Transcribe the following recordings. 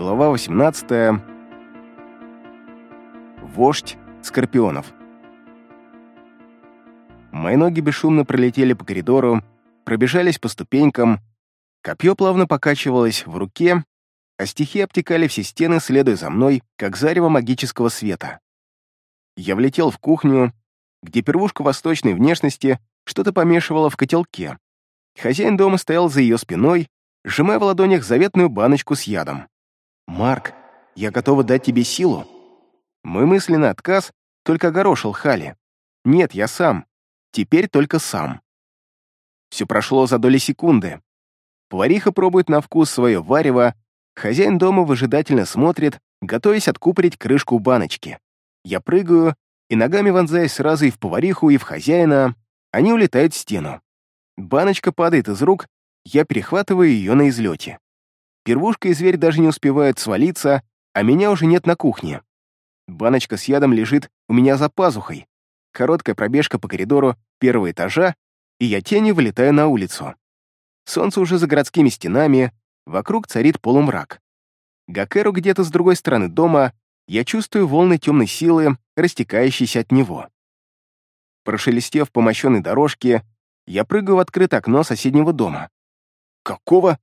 Глава 18. Вождь скорпионов. Мои ноги бесшумно пролетели по коридору, пробежались по ступенькам, копье плавно покачивалось в руке, а стихи обтекали все стены, следуя за мной, как зарево магического света. Я влетел в кухню, где первушка восточной внешности что-то помешивала в котелке. Хозяин дома стоял за ее спиной, сжимая в ладонях заветную баночку с ядом. «Марк, я готова дать тебе силу». Мой мысленный отказ только огорошил Хали. «Нет, я сам. Теперь только сам». Все прошло за доли секунды. Повариха пробует на вкус свое варево, хозяин дома выжидательно смотрит, готовясь откупорить крышку баночки. Я прыгаю, и ногами вонзаясь сразу и в повариху, и в хозяина, они улетают в стену. Баночка падает из рук, я перехватываю ее на излете. Первушка и зверь даже не успевают свалиться, а меня уже нет на кухне. Баночка с ядом лежит у меня за пазухой. Короткая пробежка по коридору первого этажа, и я тенью вылетаю на улицу. Солнце уже за городскими стенами, вокруг царит полумрак. Гакеру где-то с другой стороны дома, я чувствую волны темной силы, растекающиеся от него. Прошелестев по мощенной дорожке, я прыгаю в открытое окно соседнего дома. «Какого?»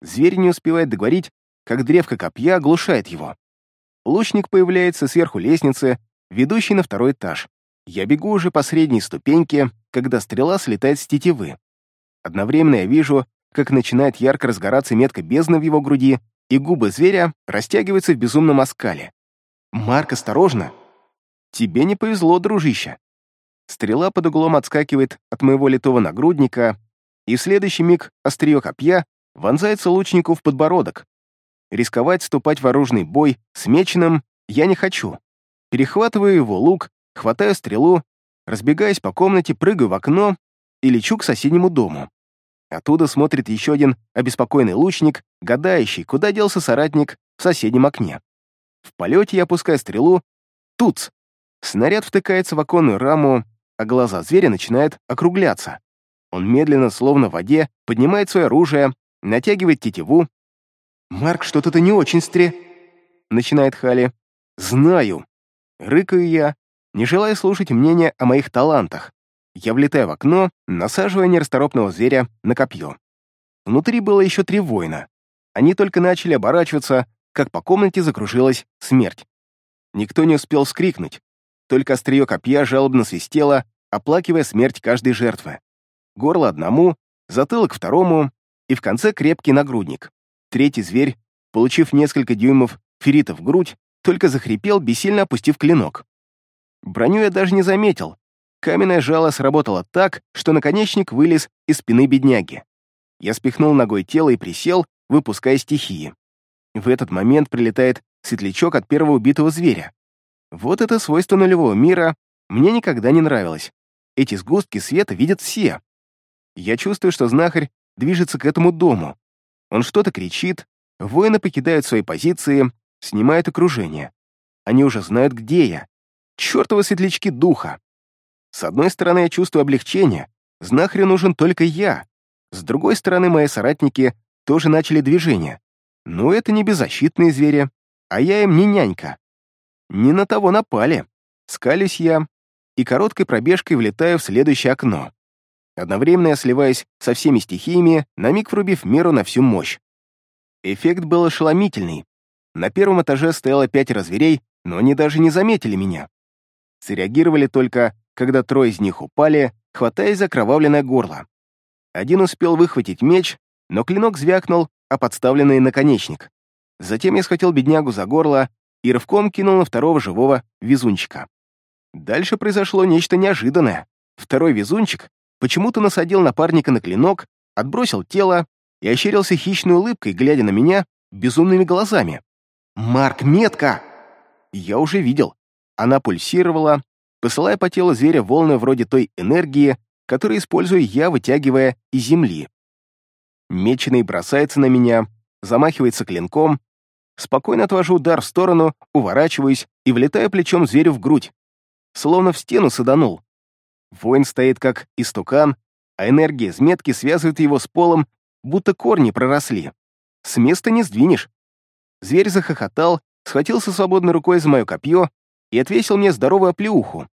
Зверь не успевает договорить, как древко копья оглушает его. Лучник появляется сверху лестницы, ведущей на второй этаж. Я бегу уже по средней ступеньке, когда стрела слетает с тетивы. Одновременно я вижу, как начинает ярко разгораться метка бездны в его груди, и губы зверя растягиваются в безумном оскале. «Марк, осторожно!» «Тебе не повезло, дружище!» Стрела под углом отскакивает от моего литого нагрудника, и в следующий миг острие копья вонзается лучнику в подбородок. Рисковать вступать в вооруженный бой с меченым я не хочу. Перехватываю его лук, хватаю стрелу, разбегаясь по комнате, прыгаю в окно и лечу к соседнему дому. Оттуда смотрит еще один обеспокоенный лучник, гадающий, куда делся соратник в соседнем окне. В полете я опускаю стрелу. Туц! Снаряд втыкается в оконную раму, а глаза зверя начинают округляться. Он медленно, словно в воде, поднимает свое оружие, натягивает тетиву. «Марк, что-то ты не очень стре...» Начинает Хали. «Знаю!» Рыкаю я, не желая слушать мнения о моих талантах. Я влетаю в окно, насаживая нерасторопного зверя на копье. Внутри было еще три воина. Они только начали оборачиваться, как по комнате закружилась смерть. Никто не успел вскрикнуть. Только острие копья жалобно свистело, оплакивая смерть каждой жертвы. Горло одному, затылок второму и в конце крепкий нагрудник. Третий зверь, получив несколько дюймов феррита в грудь, только захрипел, бессильно опустив клинок. Броню я даже не заметил. Каменное жало сработало так, что наконечник вылез из спины бедняги. Я спихнул ногой тело и присел, выпуская стихии. В этот момент прилетает светлячок от первого убитого зверя. Вот это свойство нулевого мира мне никогда не нравилось. Эти сгустки света видят все. Я чувствую, что знахарь движется к этому дому. Он что-то кричит, воины покидают свои позиции, снимают окружение. Они уже знают, где я. Чёртовы светлячки духа. С одной стороны, я чувствую облегчение. Знахарю нужен только я. С другой стороны, мои соратники тоже начали движение. Но это не беззащитные звери, а я им не нянька. Не на того напали. Скалюсь я и короткой пробежкой влетаю в следующее окно. Одновременно я сливаюсь со всеми стихиями, на миг врубив меру на всю мощь. Эффект был ошеломительный. На первом этаже стояло пятеро зверей, но они даже не заметили меня. Среагировали только, когда трое из них упали, хватаясь за кровавленное горло. Один успел выхватить меч, но клинок звякнул о подставленный наконечник. Затем я схватил беднягу за горло и рывком кинул на второго живого везунчика. Дальше произошло нечто неожиданное. Второй везунчик почему-то насадил напарника на клинок, отбросил тело и ощерился хищной улыбкой, глядя на меня безумными глазами. «Марк, метка!» Я уже видел. Она пульсировала, посылая по телу зверя волны вроде той энергии, которую использую я, вытягивая из земли. Меченый бросается на меня, замахивается клинком, спокойно отвожу удар в сторону, уворачиваюсь и влетаю плечом зверю в грудь. Словно в стену саданул. Воин стоит как истукан, а энергия из метки связывает его с полом, будто корни проросли. С места не сдвинешь. Зверь захохотал, схватился свободной рукой за мое копье и отвесил мне здоровую оплеуху.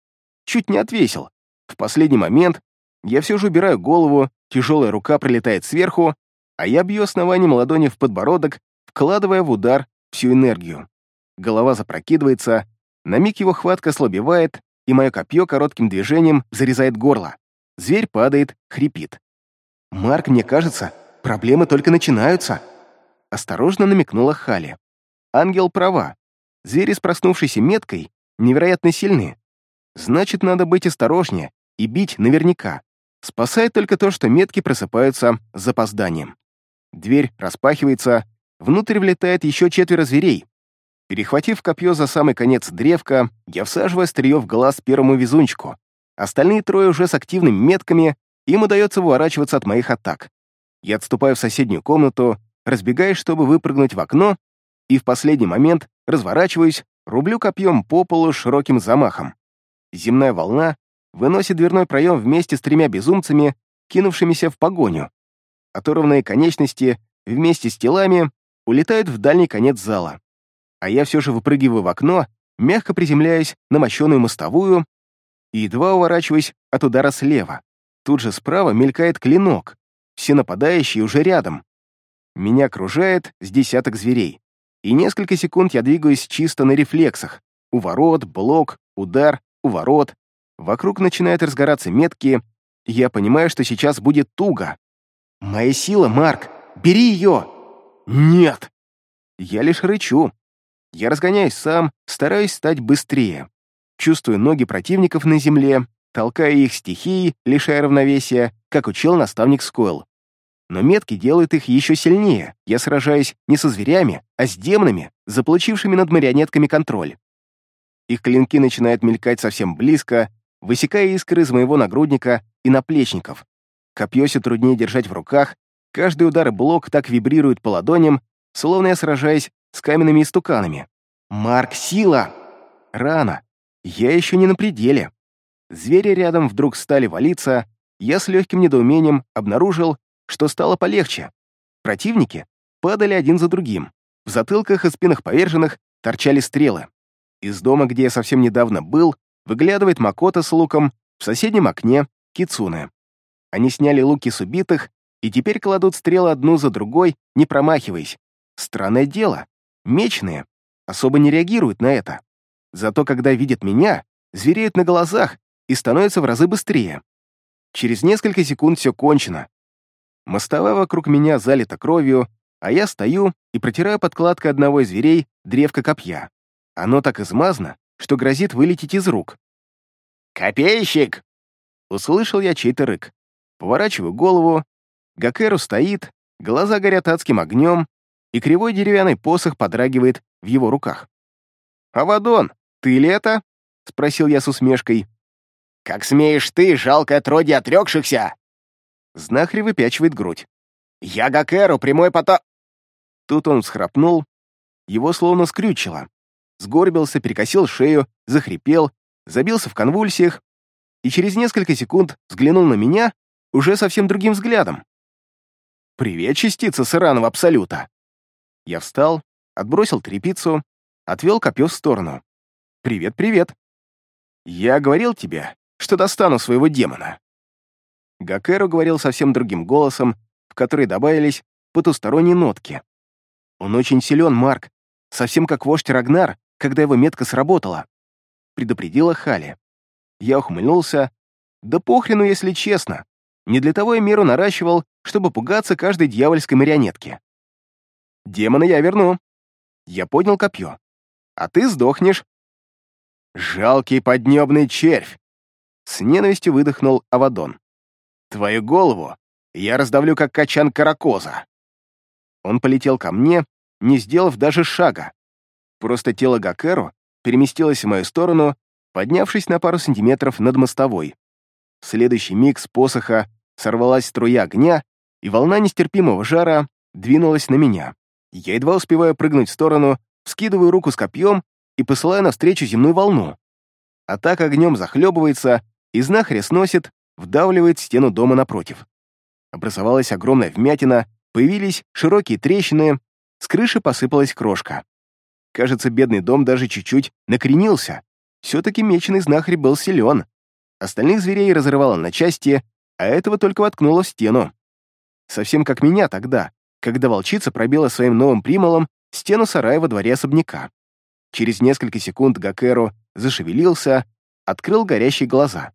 Чуть не отвесил. В последний момент я все же убираю голову, тяжелая рука прилетает сверху, а я бью основанием ладони в подбородок, вкладывая в удар всю энергию. Голова запрокидывается, на миг его хватка ослабевает, и мое копье коротким движением зарезает горло. Зверь падает, хрипит. «Марк, мне кажется, проблемы только начинаются», — осторожно намекнула Хали. Ангел права. Звери с проснувшейся меткой невероятно сильны. Значит, надо быть осторожнее и бить наверняка. Спасает только то, что метки просыпаются с запозданием. Дверь распахивается, внутрь влетает еще четверо зверей. Перехватив копье за самый конец древка, я всаживаю острие в глаз первому везунчику. Остальные трое уже с активными метками, им удается выворачиваться от моих атак. Я отступаю в соседнюю комнату, разбегаюсь, чтобы выпрыгнуть в окно, и в последний момент разворачиваюсь, рублю копьем по полу широким замахом. Земная волна выносит дверной проем вместе с тремя безумцами, кинувшимися в погоню. Оторванные конечности вместе с телами улетают в дальний конец зала. А я все же выпрыгиваю в окно, мягко приземляясь на мощеную мостовую и едва уворачиваюсь от удара слева. Тут же справа мелькает клинок. Все нападающие уже рядом. Меня окружает с десяток зверей. И несколько секунд я двигаюсь чисто на рефлексах. Уворот, блок, удар, уворот. Вокруг начинают разгораться метки. Я понимаю, что сейчас будет туго. «Моя сила, Марк! Бери ее!» «Нет!» Я лишь рычу. Я разгоняюсь сам, стараюсь стать быстрее. Чувствую ноги противников на земле, толкая их стихией, лишая равновесия, как учил наставник Скойл. Но метки делают их еще сильнее. Я сражаюсь не со зверями, а с демонами, заполучившими над марионетками контроль. Их клинки начинают мелькать совсем близко, высекая искры из моего нагрудника и наплечников. Копье все труднее держать в руках, каждый удар блок так вибрирует по ладоням, словно я сражаюсь с каменными истуканами. «Марк, сила!» Рано. Я еще не на пределе. Звери рядом вдруг стали валиться, я с легким недоумением обнаружил, что стало полегче. Противники падали один за другим. В затылках и спинах поверженных торчали стрелы. Из дома, где я совсем недавно был, выглядывает Макота с луком, в соседнем окне — Кицуне. Они сняли луки с убитых и теперь кладут стрелы одну за другой, не промахиваясь. Странное дело. Мечные особо не реагируют на это. Зато когда видят меня, звереют на глазах и становятся в разы быстрее. Через несколько секунд все кончено. Мостовая вокруг меня залита кровью, а я стою и протираю подкладкой одного из зверей древко копья. Оно так измазано, что грозит вылететь из рук. «Копейщик!» Услышал я чей-то рык. Поворачиваю голову. Гакеру стоит, глаза горят адским огнем, и кривой деревянный посох подрагивает в его руках. «Авадон, ты ли это?» — спросил я с усмешкой. «Как смеешь ты, жалкое отродье отрекшихся!» Знахарь выпячивает грудь. «Я Гакеру, прямой пото...» Тут он всхрапнул, его словно скрючило. Сгорбился, перекосил шею, захрипел, забился в конвульсиях и через несколько секунд взглянул на меня уже совсем другим взглядом. «Привет, частица сыраного абсолюта!» Я встал, отбросил трепицу, отвел копье в сторону. «Привет, привет!» «Я говорил тебе, что достану своего демона!» Гакеру говорил совсем другим голосом, в который добавились потусторонние нотки. «Он очень силен, Марк, совсем как вождь Рагнар, когда его метка сработала», предупредила Хали. Я ухмыльнулся. «Да похрену, если честно. Не для того я меру наращивал, чтобы пугаться каждой дьявольской марионетки. Демона я верну». Я поднял копье. «А ты сдохнешь». «Жалкий поднебный червь!» С ненавистью выдохнул Авадон. Твою голову я раздавлю, как качан каракоза. Он полетел ко мне, не сделав даже шага. Просто тело Гакеру переместилось в мою сторону, поднявшись на пару сантиметров над мостовой. В следующий миг с посоха сорвалась струя огня, и волна нестерпимого жара двинулась на меня. Я едва успеваю прыгнуть в сторону, скидываю руку с копьем и посылаю навстречу земную волну. Атака огнем захлебывается, и знахаря сносит, вдавливает стену дома напротив. Образовалась огромная вмятина, появились широкие трещины, с крыши посыпалась крошка. Кажется, бедный дом даже чуть-чуть накренился. Все-таки меченый знахарь был силен. Остальных зверей разрывало на части, а этого только воткнуло в стену. Совсем как меня тогда, когда волчица пробила своим новым примолом стену сарая во дворе особняка. Через несколько секунд Гакеру зашевелился, открыл горящие глаза.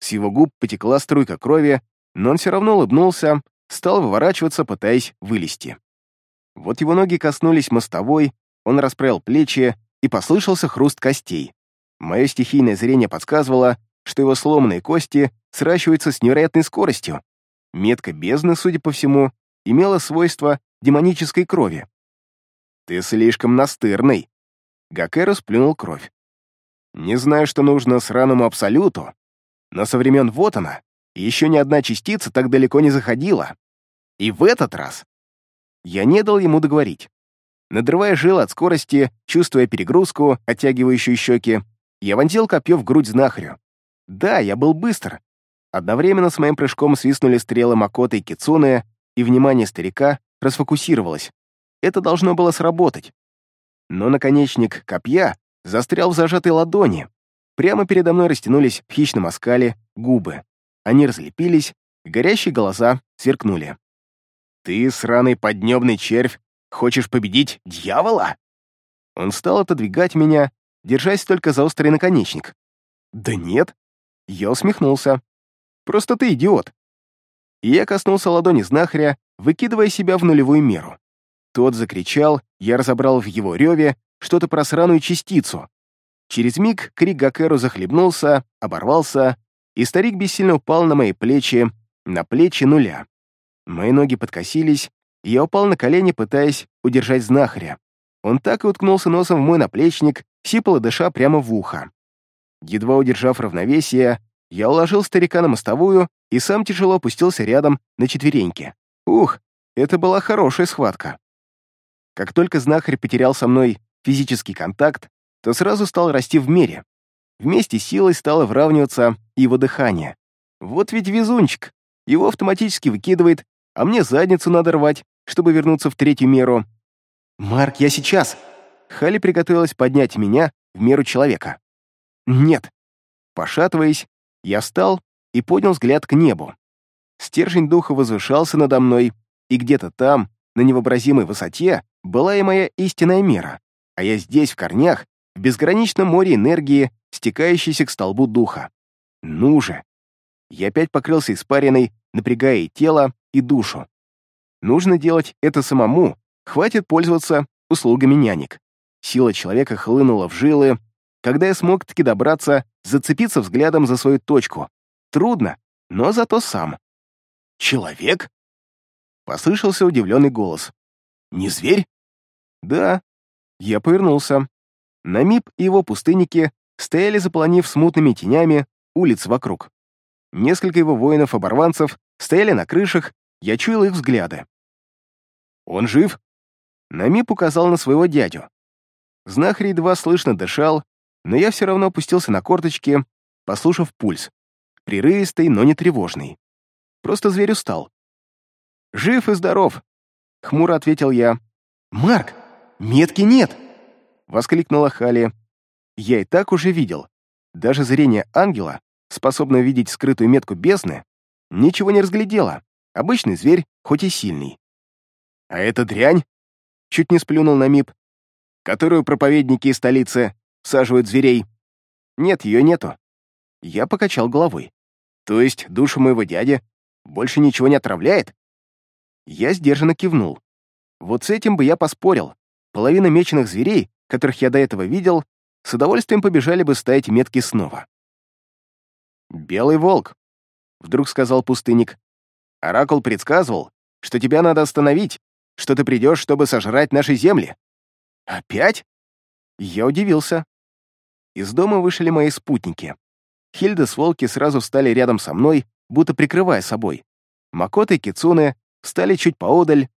С его губ потекла струйка крови, но он все равно улыбнулся, стал выворачиваться, пытаясь вылезти. Вот его ноги коснулись мостовой, он расправил плечи, и послышался хруст костей. Мое стихийное зрение подсказывало, что его сломанные кости сращиваются с невероятной скоростью. Метка бездны, судя по всему, имела свойство демонической крови. «Ты слишком настырный», — Гакеру сплюнул кровь. «Не знаю, что нужно сраному Абсолюту, но со времен вот она, еще ни одна частица так далеко не заходила. И в этот раз я не дал ему договорить. Надрывая жил от скорости, чувствуя перегрузку, оттягивающую щеки, я вонзил копье в грудь знахарю. Да, я был быстр. Одновременно с моим прыжком свистнули стрелы Макоты и Кицуны, и внимание старика расфокусировалось. Это должно было сработать. Но наконечник копья застрял в зажатой ладони. Прямо передо мной растянулись в хищном оскале губы. Они разлепились, горящие глаза сверкнули. «Ты, сраный поднебный червь, хочешь победить дьявола?» Он стал отодвигать меня, держась только за острый наконечник. «Да нет». Я усмехнулся. «Просто ты идиот». И я коснулся ладони знахаря, выкидывая себя в нулевую меру. Тот закричал, я разобрал в его реве что-то про сраную частицу. Через миг крик Гакеру захлебнулся, оборвался, и старик бессильно упал на мои плечи, на плечи нуля. Мои ноги подкосились, и я упал на колени, пытаясь удержать знахаря. Он так и уткнулся носом в мой наплечник, сипал дыша прямо в ухо. Едва удержав равновесие, я уложил старика на мостовую и сам тяжело опустился рядом на четвереньки. Ух, это была хорошая схватка. Как только знахарь потерял со мной физический контакт, то сразу стал расти в мере. Вместе с силой стало вравниваться его дыхание. Вот ведь везунчик. Его автоматически выкидывает, а мне задницу надо рвать, чтобы вернуться в третью меру. «Марк, я сейчас!» Хали приготовилась поднять меня в меру человека. «Нет». Пошатываясь, я встал и поднял взгляд к небу. Стержень духа возвышался надо мной, и где-то там, на невообразимой высоте, была и моя истинная мера, а я здесь, в корнях, в безграничном море энергии, стекающейся к столбу духа. Ну же! Я опять покрылся испариной, напрягая и тело, и душу. Нужно делать это самому, хватит пользоваться услугами нянек. Сила человека хлынула в жилы, когда я смог таки добраться, зацепиться взглядом за свою точку. Трудно, но зато сам. «Человек?» — послышался удивленный голос. «Не зверь?» Да. Я повернулся. Намип и его пустынники стояли, заполонив смутными тенями улиц вокруг. Несколько его воинов-оборванцев стояли на крышах, я чуял их взгляды. «Он жив?» Намип указал на своего дядю. Знахарь едва слышно дышал, но я все равно опустился на корточки, послушав пульс. Прерывистый, но не тревожный. Просто зверь устал. «Жив и здоров», — хмуро ответил я. «Марк, «Метки нет!» — воскликнула Хали. «Я и так уже видел. Даже зрение ангела, способное видеть скрытую метку бездны, ничего не разглядело. Обычный зверь, хоть и сильный. А эта дрянь, чуть не сплюнул на МИП, которую проповедники из столицы саживают зверей. Нет, ее нету. Я покачал головой. То есть душу моего дяди больше ничего не отравляет? Я сдержанно кивнул. Вот с этим бы я поспорил. Половина меченых зверей, которых я до этого видел, с удовольствием побежали бы ставить метки снова. «Белый волк», — вдруг сказал пустынник. «Оракул предсказывал, что тебя надо остановить, что ты придешь, чтобы сожрать наши земли». «Опять?» Я удивился. Из дома вышли мои спутники. Хильда с Волки сразу встали рядом со мной, будто прикрывая собой. Макота и Кицуне встали чуть поодаль.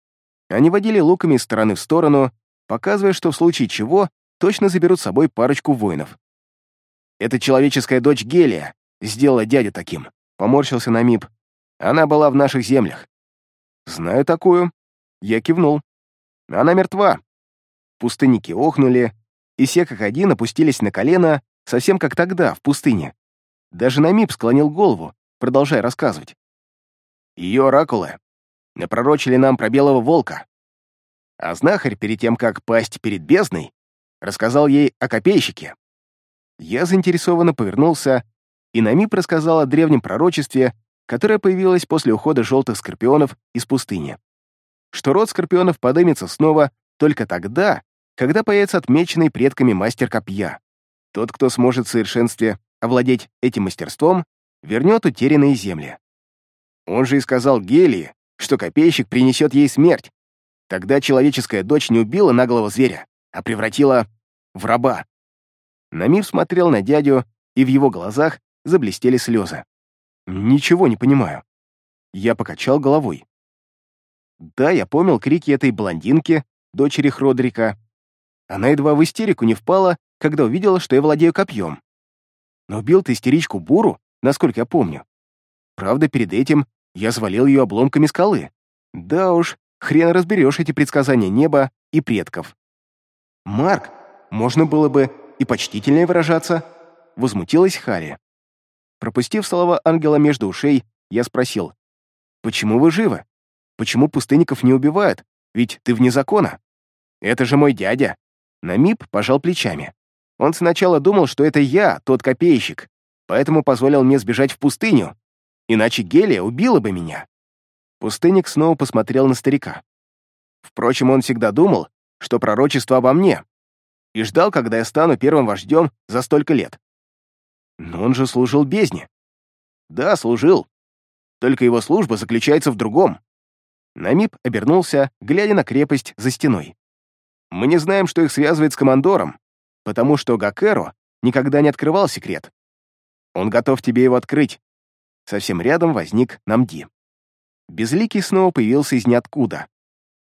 Они водили луками из стороны в сторону, показывая, что в случае чего точно заберут с собой парочку воинов. «Это человеческая дочь Гелия сделала дядю таким», — поморщился на МИП. «Она была в наших землях». «Знаю такую». Я кивнул. Она мертва. Пустынники охнули, и все как один опустились на колено, совсем как тогда, в пустыне. Даже Намиб склонил голову, продолжая рассказывать. Ее оракулы напророчили нам про белого волка. А знахарь, перед тем, как пасть перед бездной, рассказал ей о копейщике. Я заинтересованно повернулся, и Намиб рассказал о древнем пророчестве, которое появилось после ухода желтых скорпионов из пустыни. Что род скорпионов подымется снова только тогда, когда появится отмеченный предками мастер копья. Тот, кто сможет в совершенстве овладеть этим мастерством, вернет утерянные земли. Он же и сказал Гелии, что копейщик принесет ей смерть. Тогда человеческая дочь не убила наглого зверя, а превратила в раба. Намир смотрел на дядю, и в его глазах заблестели слезы. «Ничего не понимаю». Я покачал головой. Да, я помнил крики этой блондинки, дочери Хродрика. Она едва в истерику не впала, когда увидела, что я владею копьем. Но убил ты истеричку Буру, насколько я помню. Правда, перед этим я завалил ее обломками скалы. Да уж, хрен разберешь эти предсказания неба и предков. «Марк, можно было бы и почтительнее выражаться», — возмутилась Харри. Пропустив слова ангела между ушей, я спросил, «Почему вы живы? Почему пустынников не убивают? Ведь ты вне закона». «Это же мой дядя». Намип пожал плечами. Он сначала думал, что это я, тот копейщик, поэтому позволил мне сбежать в пустыню, иначе Гелия убила бы меня. Пустынник снова посмотрел на старика. Впрочем, он всегда думал, что пророчество обо мне, и ждал, когда я стану первым вождем за столько лет. Но он же служил бездне. Да, служил. Только его служба заключается в другом. Намип обернулся, глядя на крепость за стеной. Мы не знаем, что их связывает с командором, потому что Гакеро никогда не открывал секрет. Он готов тебе его открыть. Совсем рядом возник Намди. Безликий снова появился из ниоткуда.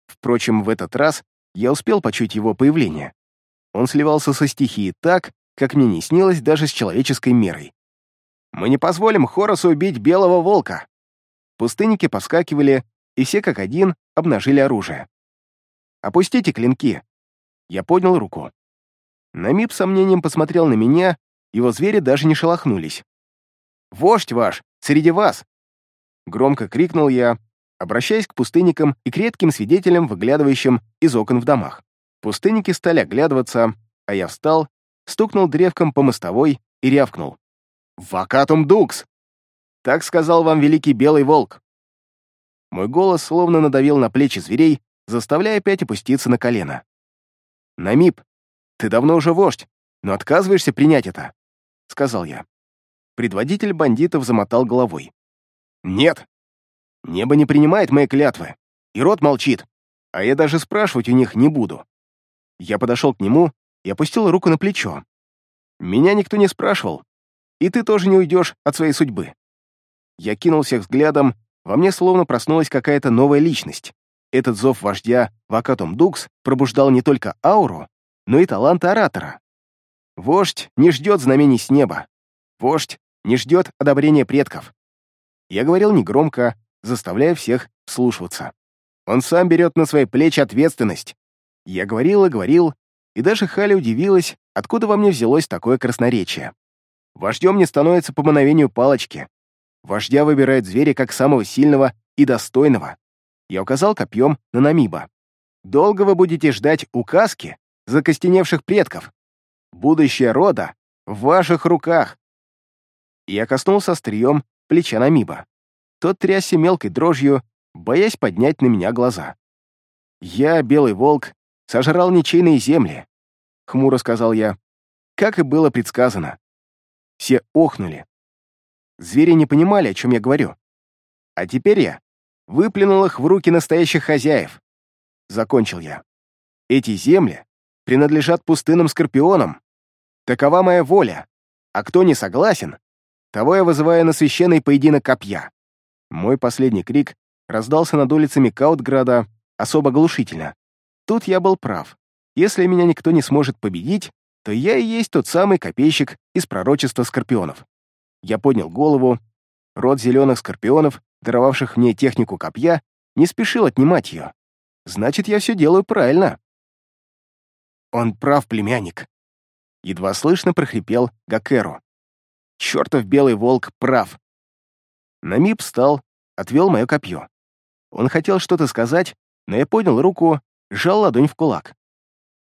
Впрочем, в этот раз я успел почуть его появление. Он сливался со стихией так, как мне не снилось даже с человеческой мерой. «Мы не позволим Хоросу убить белого волка!» Пустынники поскакивали, и все как один обнажили оружие. «Опустите клинки!» Я поднял руку. Намип с сомнением посмотрел на меня, его звери даже не шелохнулись. «Вождь ваш! Среди вас!» Громко крикнул я, обращаясь к пустынникам и к редким свидетелям, выглядывающим из окон в домах. Пустынники стали оглядываться, а я встал, стукнул древком по мостовой и рявкнул. «Вакатум дукс!» Так сказал вам великий белый волк. Мой голос словно надавил на плечи зверей, заставляя опять опуститься на колено. «Намип, ты давно уже вождь, но отказываешься принять это», — сказал я. Предводитель бандитов замотал головой. «Нет. Небо не принимает мои клятвы, и рот молчит, а я даже спрашивать у них не буду». Я подошел к нему и опустил руку на плечо. «Меня никто не спрашивал, и ты тоже не уйдешь от своей судьбы». Я кинул всех взглядом, во мне словно проснулась какая-то новая личность. Этот зов вождя Вакатум Дукс пробуждал не только ауру, но и талант оратора. Вождь не ждет знамений с неба. Вождь не ждет одобрения предков. Я говорил негромко, заставляя всех вслушиваться. Он сам берет на свои плечи ответственность. Я говорил и говорил, и даже Халя удивилась, откуда во мне взялось такое красноречие. Вождем не становится по мановению палочки. Вождя выбирает зверя как самого сильного и достойного. Я указал копьем на Намиба. Долго вы будете ждать указки закостеневших предков? Будущее рода в ваших руках. Я коснулся острием плеча Намиба. Тот трясся мелкой дрожью, боясь поднять на меня глаза. «Я, белый волк, сожрал ничейные земли», — хмуро сказал я, как и было предсказано. Все охнули. Звери не понимали, о чем я говорю. А теперь я выплюнул их в руки настоящих хозяев. Закончил я. Эти земли принадлежат пустынным скорпионам. Такова моя воля. А кто не согласен, того я вызываю на священный поединок копья. Мой последний крик раздался над улицами Каутграда особо глушительно. Тут я был прав. Если меня никто не сможет победить, то я и есть тот самый копейщик из пророчества скорпионов. Я поднял голову. Род зеленых скорпионов, даровавших мне технику копья, не спешил отнимать ее. значит, я все делаю правильно. Он прав, племянник. Едва слышно прохрипел Гакеру. Чертов белый волк прав. Намип встал, отвел мое копье. Он хотел что-то сказать, но я поднял руку, сжал ладонь в кулак.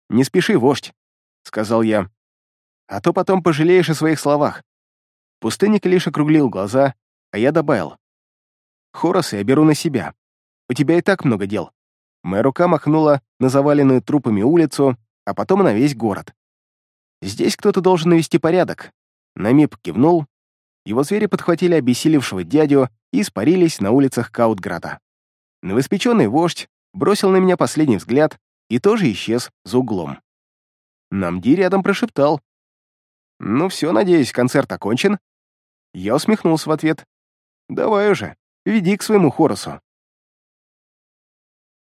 «Не спеши, вождь», — сказал я, — «а то потом пожалеешь о своих словах». Пустынник лишь округлил глаза, а я добавил. «Хорос я беру на себя. У тебя и так много дел». Моя рука махнула на заваленную трупами улицу, а потом на весь город. Здесь кто-то должен навести порядок. Намип кивнул. Его звери подхватили обессилевшего дядю и испарились на улицах Каутграда. Новоспеченный вождь бросил на меня последний взгляд и тоже исчез за углом. Намди рядом прошептал. «Ну все, надеюсь, концерт окончен?» Я усмехнулся в ответ. «Давай уже, веди к своему Хоросу».